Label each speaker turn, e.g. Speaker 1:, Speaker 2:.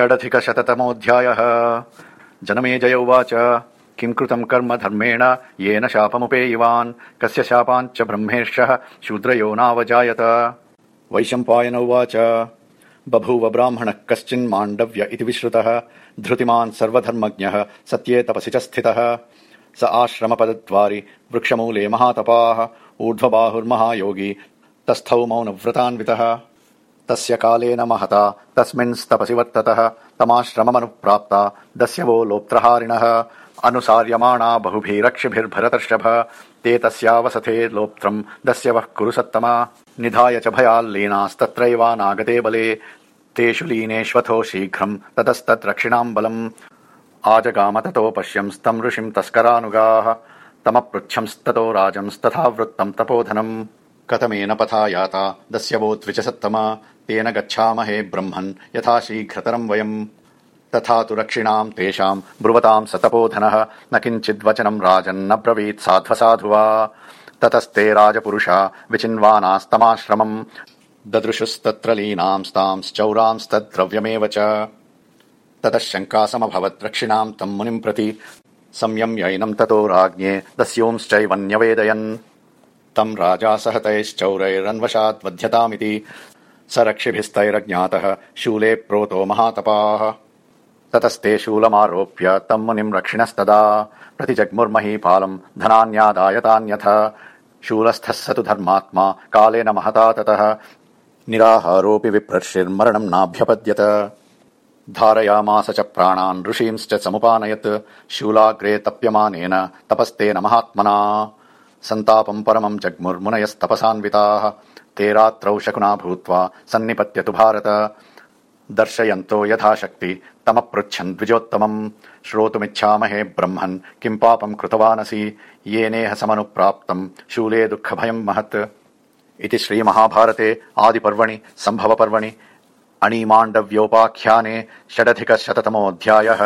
Speaker 1: षडधिकशततमोऽध्यायः। जनमेजय उवाच। किम् कृतम् कर्म धर्मेण? येन शापमुपेयिवान्। कस्य शापाञ्च ब्रह्मेष्यः? शूद्रयो नावजायत। वैशम्पायन उवाच। बभूव ब्राह्मणः कश्चिन्माण्डव्य इति विश्रुतः। धृतिमान् सर्वधर्मज्ञः सत्ये तपसि च स्थितः। स आश्रमपदद्वारि वृक्षमूले महातपाः। ऊर्ध्वबाहुर्महायोगी तस्थौ मौनव्रतान्वितः तस्य कालेन महता तस्मिंस्तपसि वर्ततः तमाश्रममनुप्राप्ता दस्यवो लोप्त्रहारिणः। अनुसार्यमाणा बहुभिरक्षिभिर्भरतर्षभ ते तस्यावसथे लोप्त्रम् दस्यवः कुरु सत्तमा। निधाय च भयाल्लीनास्तत्रैवानागते बले तेषु लीनेष्वथो शीघ्रम् ततस्तद्रक्षिणाम् बलम्। आजगाम ततो पश्यंस्तम् ऋषिम् तस्करानुगाः तमपृच्छंस्ततो राजंस्तथा वृत्तम् तपोधनम् कथमेन पथा याता दस्यवो द्विजसत्तमा तेन गच्छामहे ब्रह्मन्। यथा शीघ्रतरम् वयम्। तथा तु रक्षिणाम् तेषाम् ब्रुवताम् स तपोधनः न किञ्चिद्वचनम् राजन्न ब्रवीत् साध्वसाधु वा ततस्ते राजपुरुषा विचिन्वानास्तमाश्रमम्। ददृशुस्तत्र लीनांस्तांश्चौरांस्तद्द्रव्यमेव च। ततः शङ्कासमभवत् रक्षिणाम् तम् मुनिम् प्रति। संयम्यैनम् ततो राज्ञे दस्योंश्चैवन्यवेदयन् तम् राजा सहतैश्चौरैरन्वशाद्वध्यतामिति। स रक्षिभिस्तैरज्ञातः शूले प्रोतो महातपाः। ततस्ते शूलमारोप्य तम् मुनिम् रक्षिणस्तदा। प्रतिजग्मुर्महीपालम् धनान्यादायतान्यथ। शूलस्थः स तु धर्मात्मा कालेन महता ततः। निराहारोऽपि विप्रर्षिर्मरणम् नाभ्यपद्यत। धारयामास च प्राणान् ऋषींश्च समुपानयत्। शूलाग्रे तप्यमानेन तपस्तेन महात्मना सन्तापम् परमम् जग्मुर्मुनयस्तपसान्विताः। ते रात्रौ शकुना भूत्वा सन्निपत्यतु भारत। दर्शयन्तो यथाशक्ति तमपृच्छन् द्विजोत्तमम्। श्रोतुमिच्छामहे ब्रह्मन् किम् पापम् कृतवानसि? येनेह समनुप्राप्तम् शूले दुःखभयम् महत्। इति श्रीमहाभारते आदिपर्वणि सम्भवपर्वणि अणीमाण्डव्योपाख्याने षडधिकशततमोऽध्यायः